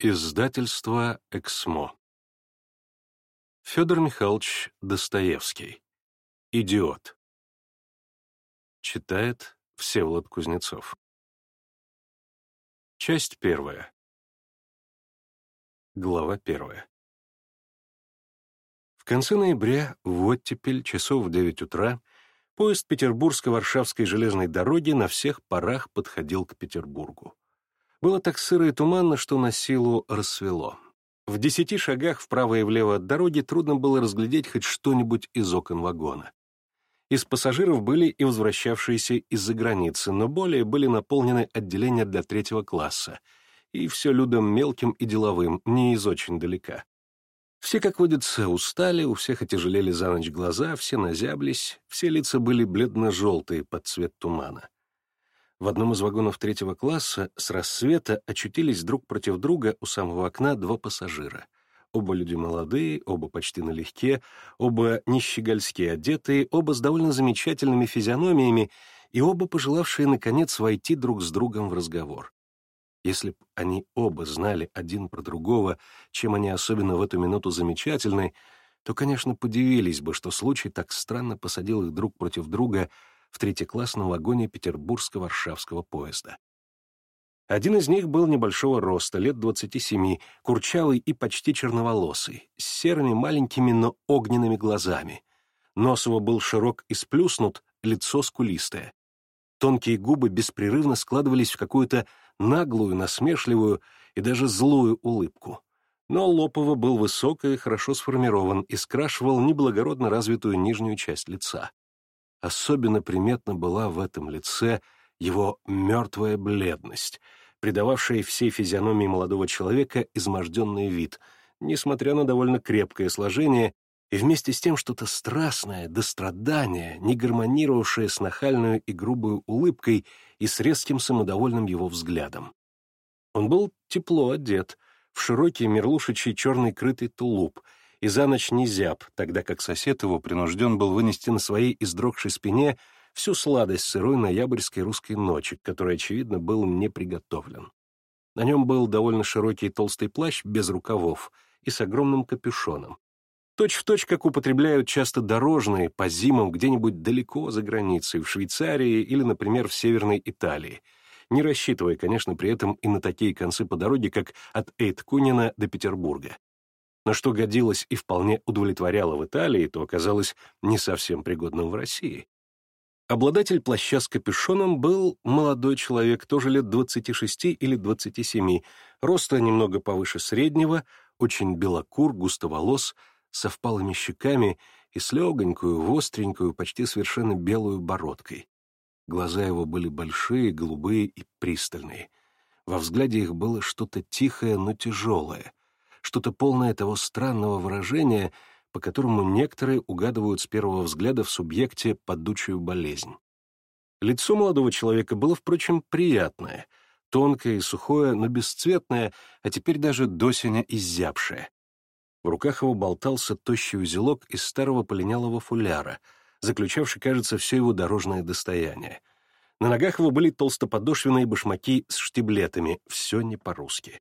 Издательство «Эксмо». Федор Михайлович Достоевский. «Идиот». Читает Всеволод Кузнецов. Часть первая. Глава первая. В конце ноября в оттепель часов в девять утра поезд Петербургско-Варшавской железной дороги на всех парах подходил к Петербургу. Было так сыро и туманно, что на силу рассвело. В десяти шагах вправо и влево от дороги трудно было разглядеть хоть что-нибудь из окон вагона. Из пассажиров были и возвращавшиеся из-за границы, но более были наполнены отделения для третьего класса, и все людям мелким и деловым, не из очень далека. Все, как водится, устали, у всех отяжелели за ночь глаза, все назяблись, все лица были бледно-желтые под цвет тумана. В одном из вагонов третьего класса с рассвета очутились друг против друга у самого окна два пассажира. Оба люди молодые, оба почти налегке, оба нищегольски одетые, оба с довольно замечательными физиономиями и оба пожелавшие, наконец, войти друг с другом в разговор. Если б они оба знали один про другого, чем они особенно в эту минуту замечательны, то, конечно, подивились бы, что случай так странно посадил их друг против друга — в третий третьеклассном вагоне петербургского Варшавского поезда. Один из них был небольшого роста, лет 27, курчавый и почти черноволосый, с серыми маленькими, но огненными глазами. Нос его был широк и сплюснут, лицо скулистое. Тонкие губы беспрерывно складывались в какую-то наглую, насмешливую и даже злую улыбку. Но Лопова был высок и хорошо сформирован и скрашивал неблагородно развитую нижнюю часть лица. Особенно приметна была в этом лице его мертвая бледность, придававшая всей физиономии молодого человека изможденный вид, несмотря на довольно крепкое сложение и вместе с тем что-то страстное, до страдания, не гармонировавшее с нахальную и грубую улыбкой и с резким самодовольным его взглядом. Он был тепло одет, в широкий мерлушичий черный крытый тулуп — и за ночь не зяб, тогда как сосед его принужден был вынести на своей издрогшей спине всю сладость сырой ноябрьской русской ночи, который, очевидно, был не приготовлен. На нем был довольно широкий толстый плащ без рукавов и с огромным капюшоном. Точь в точь, как употребляют часто дорожные по зимам где-нибудь далеко за границей, в Швейцарии или, например, в Северной Италии, не рассчитывая, конечно, при этом и на такие концы по дороге, как от Эйткунина до Петербурга на что годилось и вполне удовлетворяло в Италии, то оказалось не совсем пригодным в России. Обладатель плаща с капюшоном был молодой человек, тоже лет 26 или 27, роста немного повыше среднего, очень белокур, густоволос, со впалыми щеками и с легонькую, востренькую, почти совершенно белую бородкой. Глаза его были большие, голубые и пристальные. Во взгляде их было что-то тихое, но тяжелое, что-то полное того странного выражения, по которому некоторые угадывают с первого взгляда в субъекте подучую болезнь. Лицо молодого человека было, впрочем, приятное, тонкое и сухое, но бесцветное, а теперь даже досеня изябшее. В руках его болтался тощий узелок из старого полинялого фуляра, заключавший, кажется, все его дорожное достояние. На ногах его были толстоподошвенные башмаки с штиблетами, все не по-русски.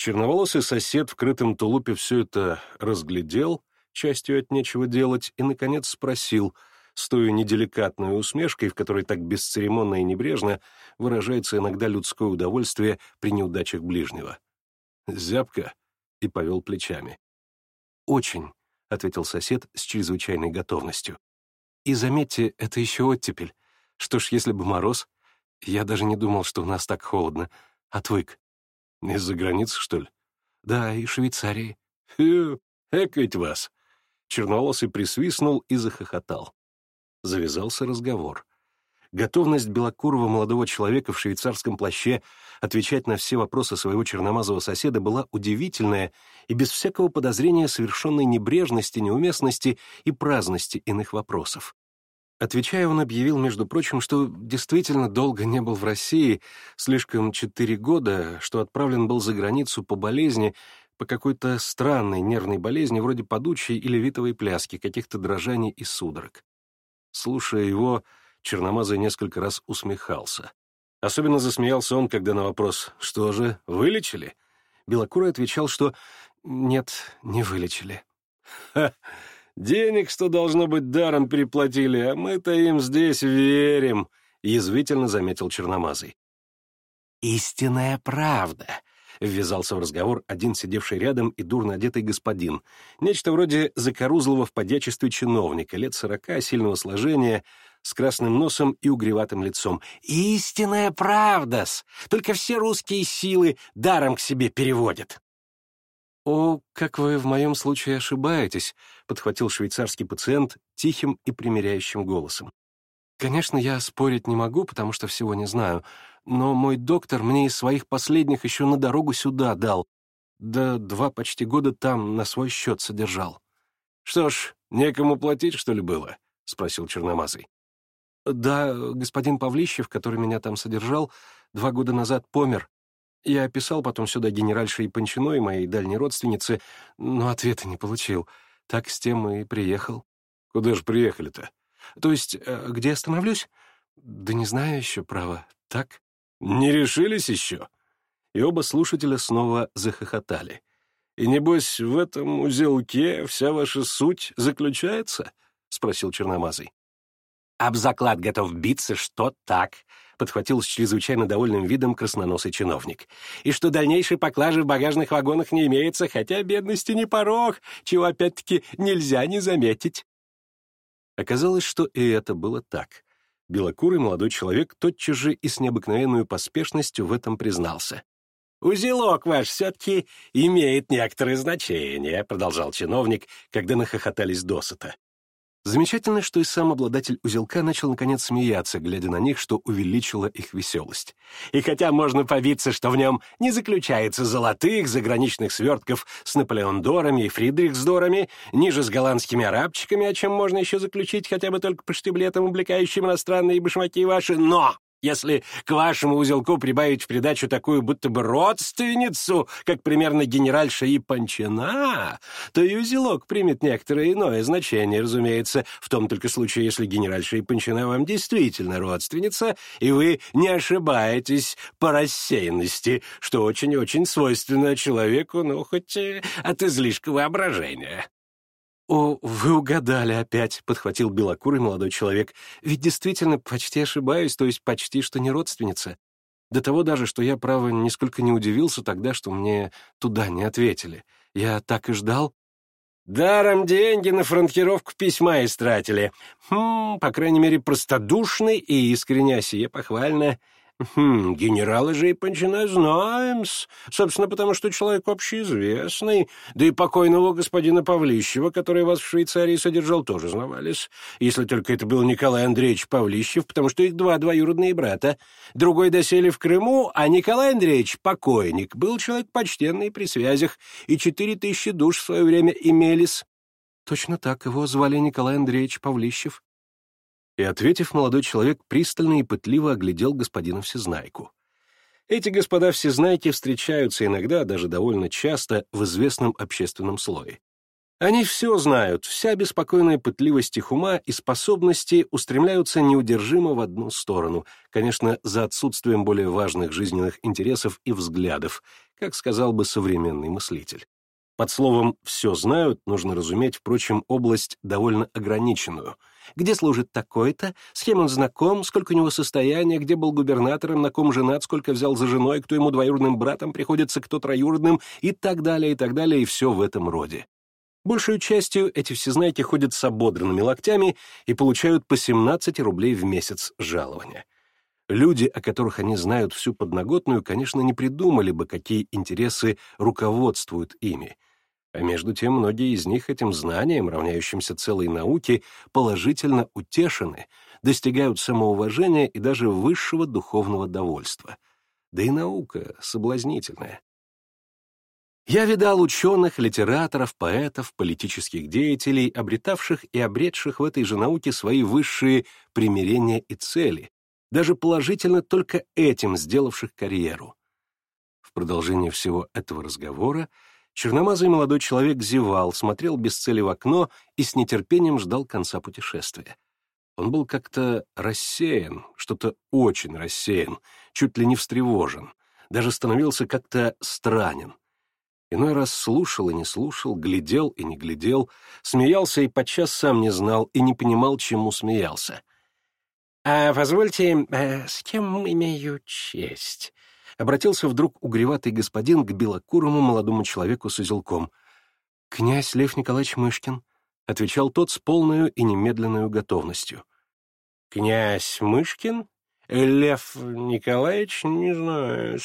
Черноволосый сосед в крытом тулупе все это разглядел, частью от нечего делать, и, наконец, спросил, с той неделикатной усмешкой, в которой так бесцеремонно и небрежно выражается иногда людское удовольствие при неудачах ближнего. «Зябко?» — и повел плечами. «Очень», — ответил сосед с чрезвычайной готовностью. «И заметьте, это еще оттепель. Что ж, если бы мороз? Я даже не думал, что у нас так холодно. А Отвык. Из-за границы, что ли? Да, и Швейцарии. Хью, эк ведь вас. Черноволосый присвистнул и захохотал. Завязался разговор. Готовность белокурого молодого человека в швейцарском плаще отвечать на все вопросы своего черномазого соседа была удивительная и без всякого подозрения совершенной небрежности, неуместности и праздности иных вопросов. Отвечая, он объявил, между прочим, что действительно долго не был в России, слишком четыре года, что отправлен был за границу по болезни, по какой-то странной нервной болезни, вроде подучей или витовой пляски, каких-то дрожаний и судорог. Слушая его, Черномазый несколько раз усмехался. Особенно засмеялся он, когда на вопрос «Что же, вылечили?» Белокурый отвечал, что «Нет, не вылечили». «Ха!» Денег, что должно быть даром, переплатили, а мы-то им здесь верим», — язвительно заметил Черномазый. «Истинная правда», — ввязался в разговор один сидевший рядом и дурно одетый господин, нечто вроде закорузлого в подячестве чиновника, лет сорока, сильного сложения, с красным носом и угреватым лицом. «Истинная правда-с! Только все русские силы даром к себе переводят!» «О, как вы в моем случае ошибаетесь», — подхватил швейцарский пациент тихим и примиряющим голосом. «Конечно, я спорить не могу, потому что всего не знаю, но мой доктор мне из своих последних еще на дорогу сюда дал, да два почти года там на свой счет содержал». «Что ж, некому платить, что ли, было?» — спросил Черномазый. «Да, господин Павлищев, который меня там содержал, два года назад помер, я писал потом сюда генеральшей Панчиной, моей дальней родственнице, но ответа не получил. Так с тем и приехал. Куда же приехали-то? То есть, э, где остановлюсь? Да не знаю еще, право. Так? Не решились еще? И оба слушателя снова захохотали. И небось, в этом узелке вся ваша суть заключается? — спросил Черномазый. Об заклад готов биться, что так подхватил с чрезвычайно довольным видом красноносый чиновник. «И что дальнейшей поклажи в багажных вагонах не имеется, хотя бедности не порог, чего опять-таки нельзя не заметить». Оказалось, что и это было так. Белокурый молодой человек тотчас же и с необыкновенную поспешностью в этом признался. «Узелок ваш все-таки имеет некоторое значение», — продолжал чиновник, когда нахохотались досыта. Замечательно, что и сам обладатель узелка начал наконец смеяться, глядя на них, что увеличило их веселость. И хотя можно повиться, что в нем не заключается золотых заграничных свертков с Наполеондорами и Фридрихсдорами, ниже с голландскими арабчиками, о чем можно еще заключить хотя бы только по штиблетам, увлекающим иностранные башмаки ваши, но если к вашему узелку прибавить в придачу такую будто бы родственницу, как примерно генеральша и Панчина, то и узелок примет некоторое иное значение, разумеется, в том только случае, если генеральша и Панчина вам действительно родственница, и вы не ошибаетесь по рассеянности, что очень-очень свойственно человеку, ну, хоть э, от излишка воображения. «О, вы угадали опять», — подхватил белокурый молодой человек. «Ведь действительно почти ошибаюсь, то есть почти что не родственница. До того даже, что я, право, нисколько не удивился тогда, что мне туда не ответили. Я так и ждал». «Даром деньги на франкировку письма истратили. Хм, по крайней мере, простодушный и искренне сие похвально. Хм, генерала же и пончина знаем -с. Собственно, потому что человек общеизвестный. Да и покойного господина Павлищева, который вас в Швейцарии содержал, тоже знавались. Если только это был Николай Андреевич Павлищев, потому что их два двоюродные брата. Другой досели в Крыму, а Николай Андреевич, покойник, был человек почтенный при связях, и четыре тысячи душ в свое время имелись. Точно так, его звали Николай Андреевич Павлищев. И, ответив, молодой человек пристально и пытливо оглядел господина Всезнайку. Эти господа Всезнайки встречаются иногда, даже довольно часто, в известном общественном слое. Они все знают, вся беспокойная пытливость их ума и способности устремляются неудержимо в одну сторону, конечно, за отсутствием более важных жизненных интересов и взглядов, как сказал бы современный мыслитель. Под словом «все знают» нужно разуметь, впрочем, область довольно ограниченную — где служит такой-то, с кем он знаком, сколько у него состояния, где был губернатором, на ком женат, сколько взял за женой, кто ему двоюродным братом приходится, кто троюродным, и так далее, и так далее, и все в этом роде. Большую частью эти всезнайки ходят с ободранными локтями и получают по 17 рублей в месяц жалования. Люди, о которых они знают всю подноготную, конечно, не придумали бы, какие интересы руководствуют ими — а между тем многие из них этим знанием, равняющимся целой науке, положительно утешены, достигают самоуважения и даже высшего духовного довольства. Да и наука соблазнительная. Я видал ученых, литераторов, поэтов, политических деятелей, обретавших и обретших в этой же науке свои высшие примирения и цели, даже положительно только этим сделавших карьеру. В продолжение всего этого разговора Черномазый молодой человек зевал, смотрел без цели в окно и с нетерпением ждал конца путешествия. Он был как-то рассеян, что-то очень рассеян, чуть ли не встревожен, даже становился как-то странен. Иной раз слушал и не слушал, глядел и не глядел, смеялся и подчас сам не знал и не понимал, чему смеялся. «А, позвольте, а, с кем имею честь?» обратился вдруг угреватый господин к белокурому молодому человеку с узелком. «Князь Лев Николаевич Мышкин», — отвечал тот с полную и немедленную готовностью. «Князь Мышкин?» Лев Николаевич не знаю,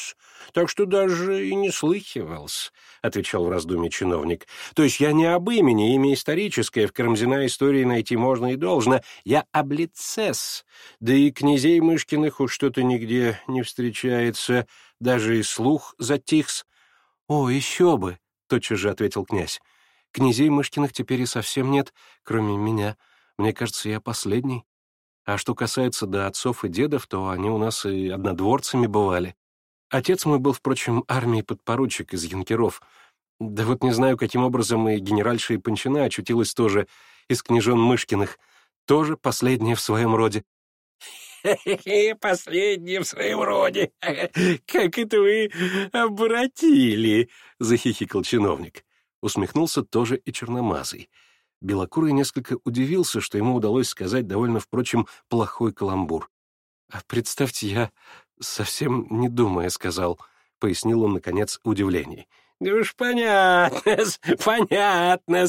Так что даже и не слыхивался, — отвечал в раздумье чиновник. То есть я не об имени, имя историческое, в Карамзина истории найти можно и должно. Я об лицес. Да и князей Мышкиных уж что-то нигде не встречается. Даже и слух затихс. — О, еще бы! — тотчас же ответил князь. — Князей Мышкиных теперь и совсем нет, кроме меня. Мне кажется, я последний. А что касается до отцов и дедов, то они у нас и однодворцами бывали. Отец мой был, впрочем, армии подпоручик из юнкеров. Да вот не знаю, каким образом и генеральша и Панчина очутилась тоже из княжон Мышкиных, тоже последняя в своем роде. «Последняя в своем роде! Как это вы обратили!» — захихикал чиновник. Усмехнулся тоже и черномазый. Белокурый несколько удивился, что ему удалось сказать довольно, впрочем, плохой каламбур. «А представьте, я совсем не думая сказал», — пояснил он, наконец, удивление. «Да уж понятно, понятно,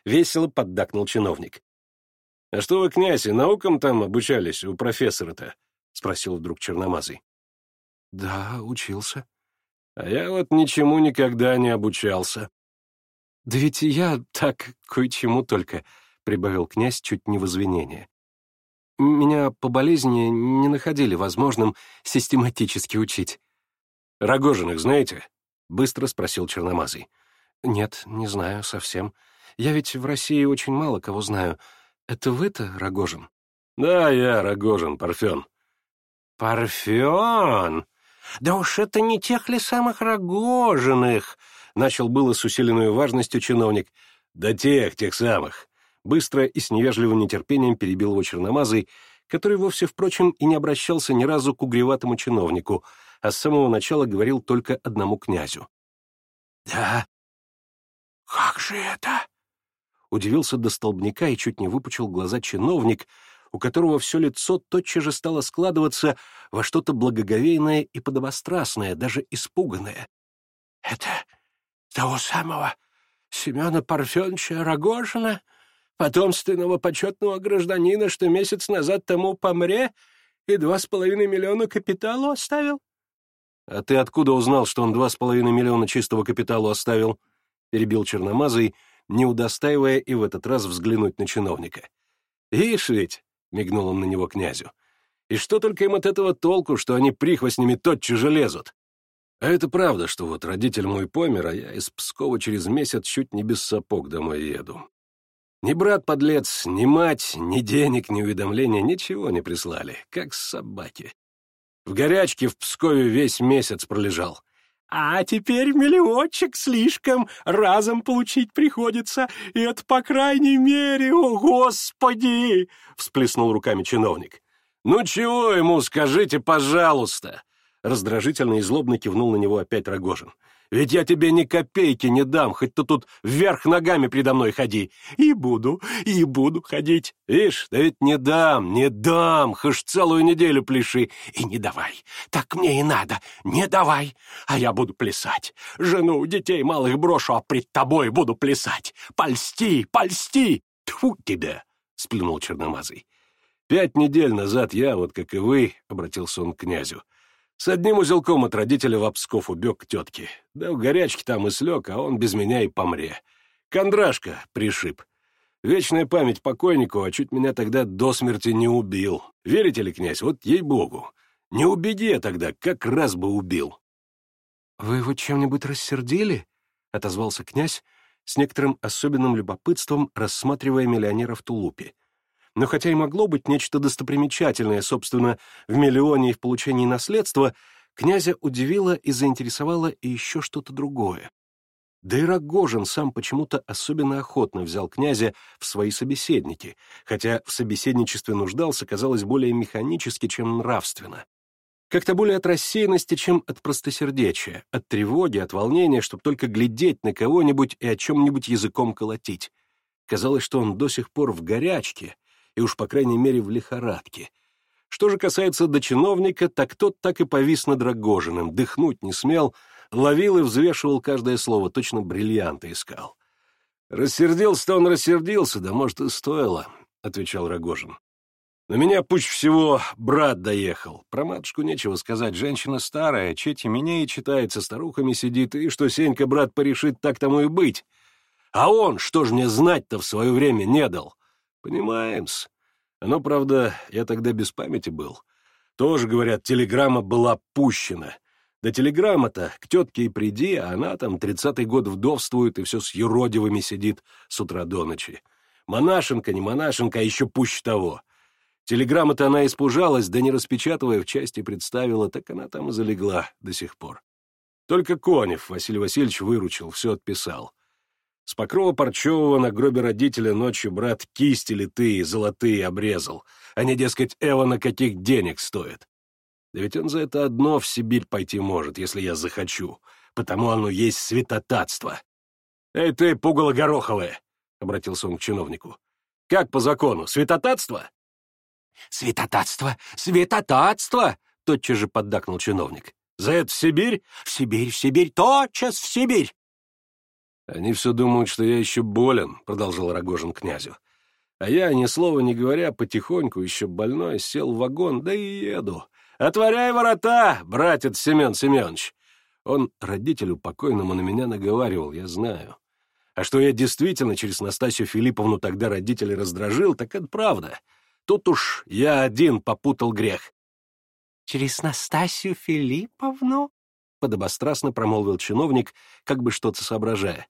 — весело поддакнул чиновник. «А что вы, князь, и наукам там обучались у профессора-то?» — спросил вдруг Черномазый. «Да, учился». «А я вот ничему никогда не обучался», да ведь я так кое-чему только, — прибавил князь чуть не в извинение. Меня по болезни не находили возможным систематически учить. «Рогожиных знаете?» — быстро спросил Черномазый. «Нет, не знаю совсем. Я ведь в России очень мало кого знаю. Это вы-то, Рогожин?» «Да, я Рогожин, Парфен». «Парфен? Да уж это не тех ли самых Рогожиных!» Начал было с усиленной важностью чиновник. «Да тех, тех самых!» Быстро и с невежливым нетерпением перебил его черномазый, который вовсе, впрочем, и не обращался ни разу к угреватому чиновнику, а с самого начала говорил только одному князю. «Да? Как же это?» Удивился до столбняка и чуть не выпучил глаза чиновник, у которого все лицо тотчас же стало складываться во что-то благоговейное и подобострастное, даже испуганное. «Это того самого Семена Парфеновича Рогожина, потомственного почетного гражданина, что месяц назад тому помре и два с половиной миллиона капиталу оставил? — А ты откуда узнал, что он два с половиной миллиона чистого капиталу оставил? — перебил Черномазый, не удостаивая и в этот раз взглянуть на чиновника. — Ишь ведь! — мигнул он на него князю. — И что только им от этого толку, что они прихвостнями тотчас же лезут? А это правда, что вот родитель мой помер, а я из Пскова через месяц чуть не без сапог домой еду. Ни брат-подлец, ни мать, ни денег, ни уведомления, ничего не прислали, как собаки. В горячке в Пскове весь месяц пролежал. А теперь миллиончик слишком разом получить приходится, и это по крайней мере, о господи!» — всплеснул руками чиновник. «Ну чего ему, скажите, пожалуйста!» раздражительно и злобно кивнул на него опять Рогожин. «Ведь я тебе ни копейки не дам, хоть ты тут вверх ногами предо мной ходи. И буду, и буду ходить. Вишь, да ведь не дам, не дам, хошь целую неделю пляши. И не давай, так мне и надо, не давай. А я буду плясать. Жену, детей малых брошу, а пред тобой буду плясать. Польсти, польсти! Тьфу тебе, — сплюнул Черномазый. «Пять недель назад я, вот как и вы, — обратился он к князю, с одним узелком от родителей в Обсков убег к тетке. Да в горячке там и слег, а он без меня и помре. Кондрашка пришиб. Вечная память покойнику, а чуть меня тогда до смерти не убил. Верите ли, князь, вот ей-богу. Не убеди я тогда, как раз бы убил. «Вы его чем-нибудь рассердили?» — отозвался князь с некоторым особенным любопытством, рассматривая миллионера в тулупе. Но хотя и могло быть нечто достопримечательное, собственно, в миллионе и в получении наследства, князя удивило и заинтересовало и еще что-то другое. Да и Рогожин сам почему-то особенно охотно взял князя в свои собеседники, хотя в собеседничестве нуждался, казалось, более механически, чем нравственно. Как-то более от рассеянности, чем от простосердечия, от тревоги, от волнения, чтобы только глядеть на кого-нибудь и о чем-нибудь языком колотить. Казалось, что он до сих пор в горячке, и уж, по крайней мере, в лихорадке. Что же касается до чиновника, так тот так и повис над Рогожиным, дыхнуть не смел, ловил и взвешивал каждое слово, точно бриллианты искал. «Рассердился-то он рассердился, да, может, и стоило», — отвечал Рогожин. «На меня пусть всего брат доехал. Про матушку нечего сказать, женщина старая, четь меня и читает, со старухами сидит, и что Сенька брат порешит, так тому и быть. А он, что ж мне знать-то в свое время не дал? Понимаем-с. Оно, правда, я тогда без памяти был. Тоже, говорят, телеграмма была пущена. Да телеграмма-то к тетке и приди, а она там тридцатый год вдовствует и все с юродивыми сидит с утра до ночи. Монашенка, не монашенка, а еще пуще того. Телеграмма-то она испужалась, да не распечатывая, в части представила, так она там и залегла до сих пор. Только Конев Василий Васильевич выручил, все отписал. С покрова парчевого на гробе родителя ночью брат кисти литые, золотые обрезал. а не дескать, Эва на каких денег стоит. Да ведь он за это одно в Сибирь пойти может, если я захочу. Потому оно есть святотатство. «Эй ты, пугало гороховое!» — обратился он к чиновнику. «Как по закону? Святотатство?» «Святотатство! Святотатство!» — тотчас же поддакнул чиновник. «За это в Сибирь?» «В Сибирь, в Сибирь! Тотчас в Сибирь!» Они все думают, что я еще болен, продолжал Рогожин князю. А я, ни слова не говоря, потихоньку, еще больной, сел в вагон, да и еду. «Отворяй ворота, братец Семен Семенович!» Он родителю покойному на меня наговаривал, я знаю. А что я действительно через Настасью Филипповну тогда родителей раздражил, так это правда. Тут уж я один попутал грех. «Через Настасью Филипповну?» — подобострастно промолвил чиновник, как бы что-то соображая.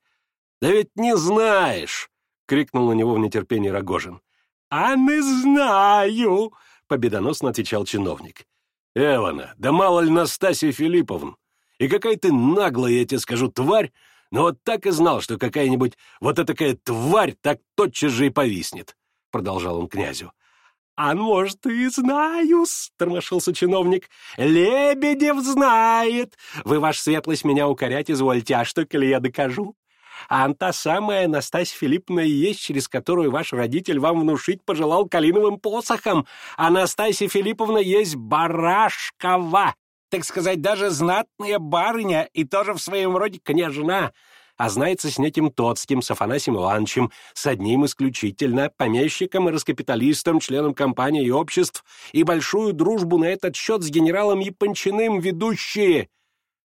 «Да ведь не знаешь!» — крикнул на него в нетерпении Рогожин. «А не знаю!» — победоносно отвечал чиновник. «Эвана, да мало ли Настасья Филипповна! И какая ты наглая, я тебе скажу, тварь! Но вот так и знал, что какая-нибудь вот такая тварь так тотчас же и повиснет!» — продолжал он князю. «А может, и знаю тормошился чиновник. «Лебедев знает! Вы, ваш светлость, меня укорять извольте, а что, коли я докажу? а та самая Настась Филипповна и есть, через которую ваш родитель вам внушить пожелал калиновым посохом. а Настасья Филипповна есть Барашкова, так сказать, даже знатная барыня и тоже в своем роде княжна, а знается с неким Тоцким, с Афанасием Ивановичем, с одним исключительно, помещиком и раскапиталистом, членом компании и обществ, и большую дружбу на этот счет с генералом Япончиным ведущие».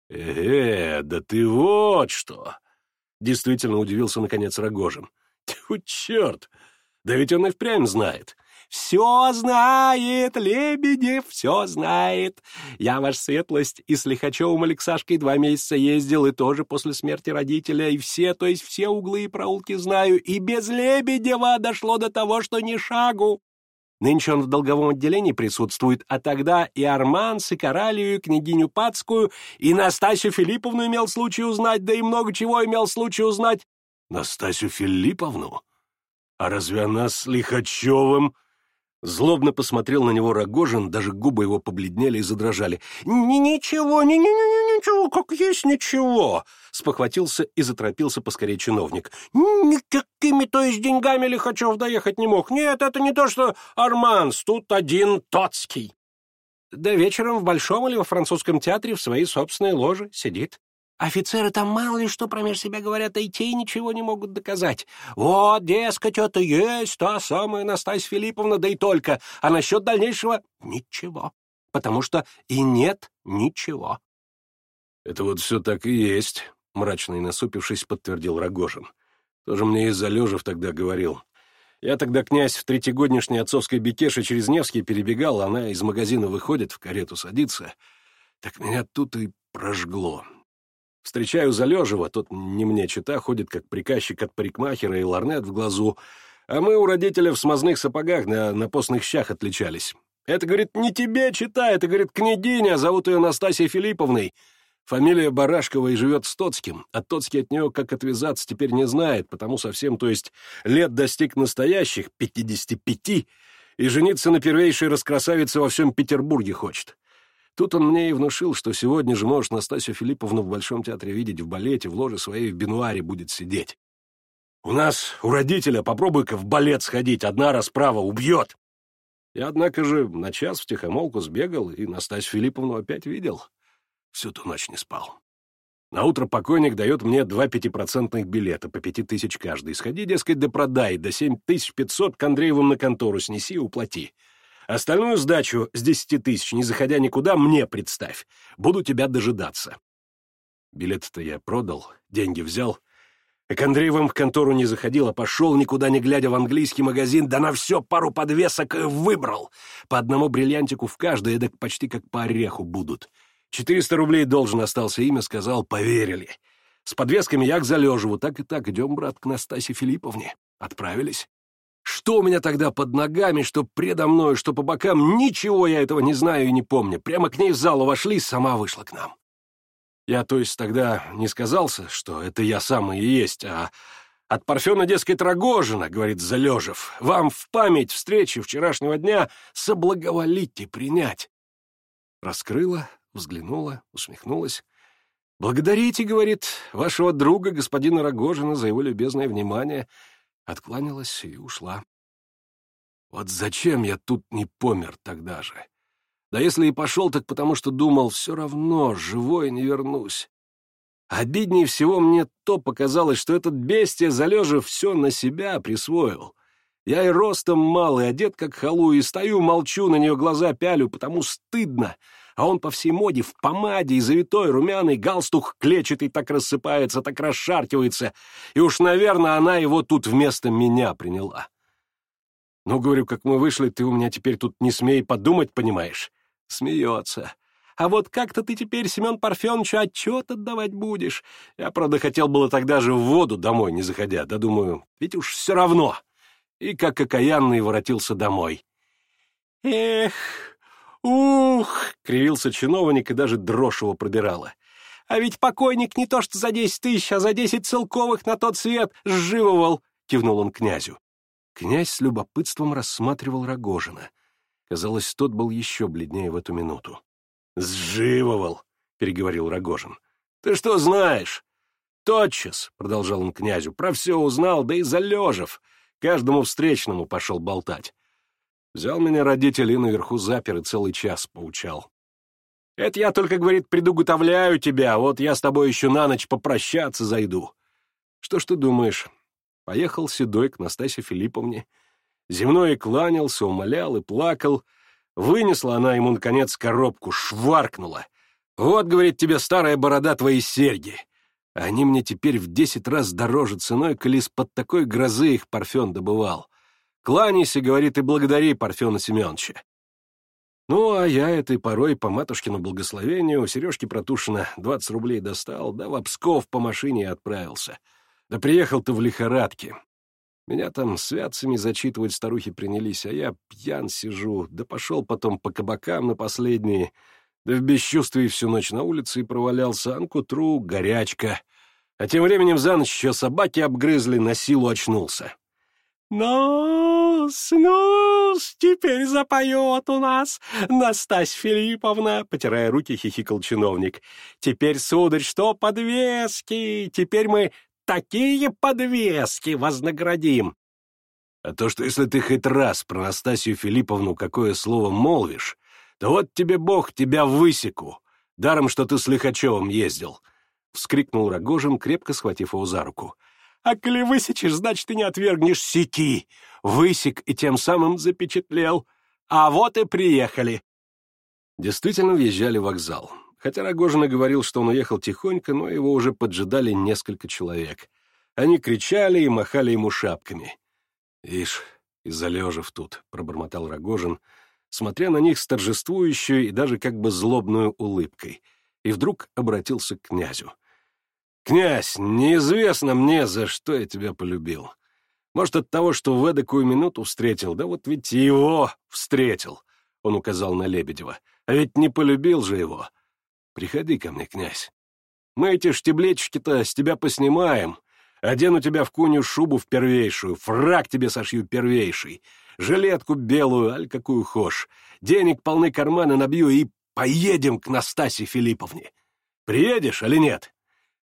«Э, да ты вот что!» Действительно удивился, наконец, Рогожин. Тьфу, черт! Да ведь он и впрямь знает. «Все знает, Лебедев, все знает. Я, ваш светлость, и с Лихачевым Алексашкой два месяца ездил, и тоже после смерти родителя, и все, то есть все углы и проулки знаю, и без Лебедева дошло до того, что ни шагу». Нынче он в долговом отделении присутствует, а тогда и Арман, и Сокаралию, княгиню Пацкую, и Настасью Филипповну имел случай узнать, да и много чего имел случай узнать. Настасью Филипповну? А разве она с Лихачевым? Злобно посмотрел на него Рогожин, даже губы его побледнели и задрожали. «Ничего, не-не-не!» ничего, как есть ничего!» — спохватился и заторопился поскорее чиновник. «Никакими, то есть деньгами Лихачев доехать не мог. Нет, это не то, что Арманс, тут один Тоцкий!» «Да вечером в Большом или во Французском театре в своей собственной ложе сидит», Офицеры там мало ли что промеж себя говорят, а и те ничего не могут доказать. Вот, дескать, это есть та самая Настасья Филипповна, да и только. А насчет дальнейшего — ничего. Потому что и нет ничего. «Это вот все так и есть», — мрачно и насупившись, подтвердил Рогожин. «Тоже мне и Залежев тогда говорил. Я тогда, князь, в третьегоднишней отцовской бекеше через Невский перебегал, она из магазина выходит, в карету садится. Так меня тут и прожгло. Встречаю Залежева, тот не мне чита, ходит как приказчик от парикмахера и ларнет в глазу, а мы у родителя в смазных сапогах на, на постных щах отличались. Это, говорит, не тебе чита, это, говорит, княгиня, зовут ее Настасья Филипповной». Фамилия Барашкова и живет с Тоцким, а Тоцкий от нее, как отвязаться, теперь не знает, потому совсем, то есть лет достиг настоящих, 55, и жениться на первейшей раскрасавице во всем Петербурге хочет. Тут он мне и внушил, что сегодня же можешь Настасью Филипповну в Большом театре видеть, в балете, в ложе своей в бенуаре будет сидеть. У нас, у родителя, попробуй-ка в балет сходить, одна расправа убьет. Я, однако же, на час в тихомолку сбегал и Настасью Филипповну опять видел всю ту ночь не спал. На утро покойник дает мне два пятипроцентных билета по пяти тысяч каждый. Сходи, дескать, да продай, до семь тысяч пятьсот к Андреевым на контору снеси и уплати. Остальную сдачу с десяти тысяч, не заходя никуда, мне представь. Буду тебя дожидаться. Билеты-то я продал, деньги взял. И к Андреевым в контору не заходил, а пошел, никуда не глядя, в английский магазин, да на все пару подвесок выбрал. По одному бриллиантику в каждой, эдак почти как по ореху будут. — Четыреста рублей должен остался имя, сказал, поверили. С подвесками я к Залежеву, так и так, идем, брат, к Настасье Филипповне. Отправились. Что у меня тогда под ногами, что предо мною, что по бокам, ничего я этого не знаю и не помню. Прямо к ней в залу вошли, сама вышла к нам. Я, то есть, тогда не сказался, что это я сам и есть, а от Парфена, дескать, Рогожина, говорит Залежев, вам в память встречи вчерашнего дня соблаговолить и принять. Раскрыла, взглянула, усмехнулась. «Благодарите, — говорит, — вашего друга, господина Рогожина, за его любезное внимание». Откланялась и ушла. Вот зачем я тут не помер тогда же? Да если и пошел, так потому что думал, все равно живой не вернусь. Обиднее всего мне то показалось, что этот бестия, залежа, все на себя присвоил. Я и ростом малый, одет как халу и стою, молчу, на нее глаза пялю, потому стыдно — а он по всей моде в помаде и завитой, румяный галстук клечет и так рассыпается, так расшаркивается, и уж, наверное, она его тут вместо меня приняла. Ну, говорю, как мы вышли, ты у меня теперь тут не смей подумать, понимаешь? Смеется. А вот как-то ты теперь, Семен Парфеновичу, отчет отдавать будешь. Я, правда, хотел было тогда же в воду домой не заходя, да думаю, ведь уж все равно. И как окаянный воротился домой. Эх, «Ух!» — кривился чиновник и даже дрожь его продирала. «А ведь покойник не то что за десять тысяч, а за десять целковых на тот свет сживывал!» — кивнул он князю. Князь с любопытством рассматривал Рогожина. Казалось, тот был еще бледнее в эту минуту. «Сживывал!» — переговорил Рогожин. «Ты что знаешь?» «Тотчас!» — продолжал он князю. «Про все узнал, да и залежев. Каждому встречному пошел болтать. Взял меня родитель и наверху запер и целый час поучал. «Это я только, — говорит, — предуготовляю тебя, вот я с тобой еще на ночь попрощаться зайду». «Что ж ты думаешь?» Поехал Седой к Настасье Филипповне. Земной кланялся, умолял и плакал. Вынесла она ему, наконец, коробку, шваркнула. «Вот, — говорит тебе, — старая борода твои серьги. Они мне теперь в десять раз дороже ценой, коли из-под такой грозы их парфен добывал. Кланяйся, говорит, и благодари Парфена Семеновича. Ну, а я этой порой по матушкину благословению у Сережки Протушина 20 рублей достал, да в Псков по машине отправился. Да приехал-то в лихорадке. Меня там святцами зачитывать старухи принялись, а я пьян сижу, да пошел потом по кабакам на последние, да в бесчувствии всю ночь на улице и провалялся, а к утру горячка. А тем временем за ночь еще собаки обгрызли, на силу очнулся. «Нос, нос, теперь запоет у нас Настась Филипповна!» — потирая руки, хихикал чиновник. «Теперь, сударь, что подвески? Теперь мы такие подвески вознаградим!» «А то, что если ты хоть раз про Настасью Филипповну какое слово молвишь, то вот тебе бог, тебя высеку! Даром, что ты с Лихачевым ездил!» — вскрикнул Рогожин, крепко схватив его за руку. А коли высечешь, значит, ты не отвергнешь сики. Высек и тем самым запечатлел. А вот и приехали. Действительно въезжали в вокзал. Хотя Рогожин и говорил, что он уехал тихонько, но его уже поджидали несколько человек. Они кричали и махали ему шапками. «Ишь, и залежив тут», — пробормотал Рогожин, смотря на них с торжествующей и даже как бы злобную улыбкой, и вдруг обратился к князю — «Князь, неизвестно мне, за что я тебя полюбил. Может, от того, что в эдакую минуту встретил, да вот ведь его встретил», — он указал на Лебедева. «А ведь не полюбил же его. Приходи ко мне, князь. Мы эти штиблечки-то с тебя поснимаем, Одену тебя в куню шубу в первейшую, фраг тебе сошью первейший, жилетку белую, аль какую хошь. Денег полны карманы набью и поедем к Настасе Филипповне. Приедешь или нет?»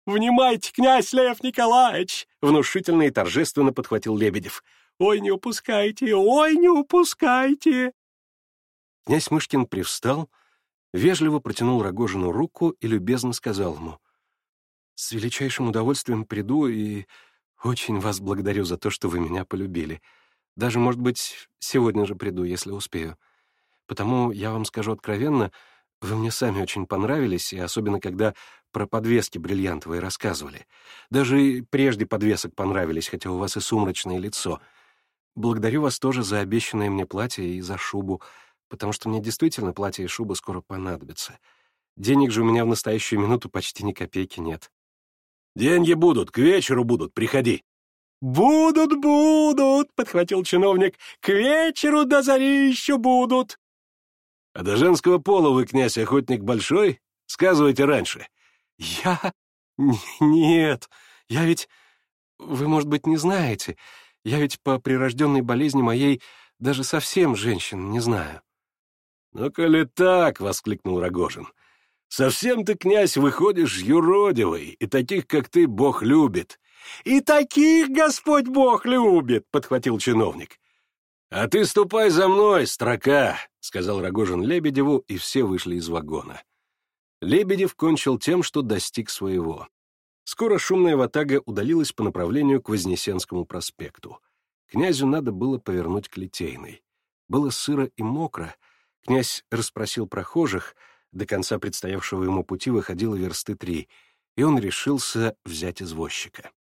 «Внимайте, князь Лев Николаевич!» Внушительно и торжественно подхватил Лебедев. «Ой, не упускайте! Ой, не упускайте!» Князь Мышкин привстал, вежливо протянул Рогожину руку и любезно сказал ему. «С величайшим удовольствием приду и очень вас благодарю за то, что вы меня полюбили. Даже, может быть, сегодня же приду, если успею. Потому я вам скажу откровенно, вы мне сами очень понравились, и особенно когда про подвески бриллиантовые рассказывали. Даже прежде подвесок понравились, хотя у вас и сумрачное лицо. Благодарю вас тоже за обещанное мне платье и за шубу, потому что мне действительно платье и шуба скоро понадобятся. Денег же у меня в настоящую минуту почти ни копейки нет. Деньги будут, к вечеру будут, приходи. «Будут, будут!» — подхватил чиновник. «К вечеру до зари еще будут!» «А до женского пола вы, князь-охотник большой? Сказывайте раньше. «Я... Нет, я ведь... Вы, может быть, не знаете. Я ведь по прирожденной болезни моей даже совсем женщин не знаю». «Ну, коли так!» — воскликнул Рогожин. «Совсем ты, князь, выходишь юродивый, и таких, как ты, Бог любит». «И таких Господь Бог любит!» — подхватил чиновник. «А ты ступай за мной, строка!» — сказал Рогожин Лебедеву, и все вышли из вагона. Лебедев кончил тем, что достиг своего. Скоро шумная ватага удалилась по направлению к Вознесенскому проспекту. Князю надо было повернуть к Литейной. Было сыро и мокро. Князь расспросил прохожих, до конца предстоявшего ему пути выходило версты три, и он решился взять извозчика.